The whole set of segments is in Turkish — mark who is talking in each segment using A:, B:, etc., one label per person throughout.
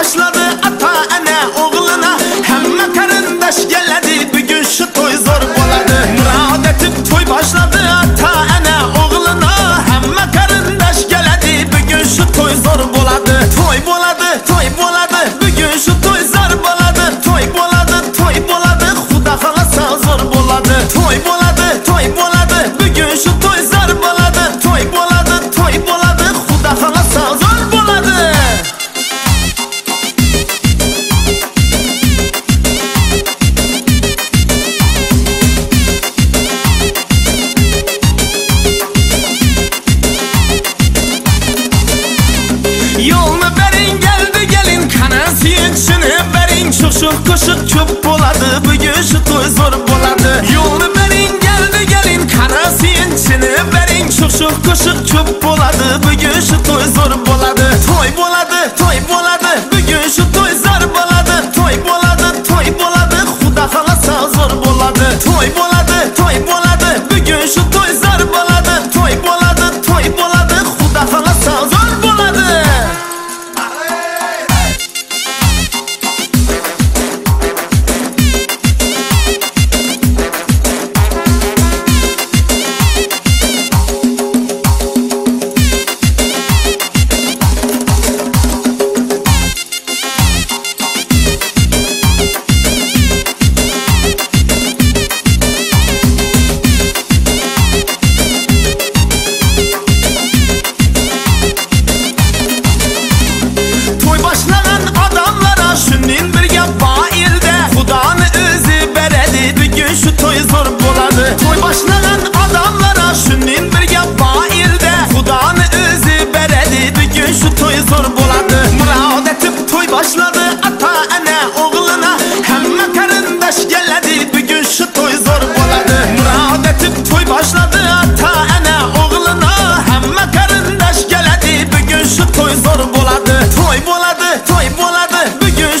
A: Başladı. qo'shiq qo'shiq ko'p bo'ladi bugun shu to'y zo'r bo'ladi yo'lni biling galdi galing qara sevinchini bering sho'x sho'x qo'shiq ko'p bo'ladi bugun to'y zo'r bo'ladi to'y bo'ladi to'y bo'ladi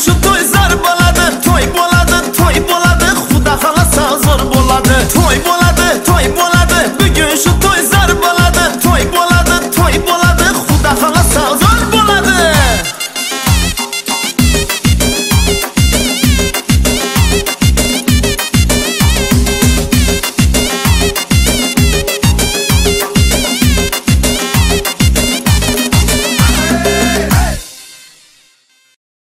A: Hoje eu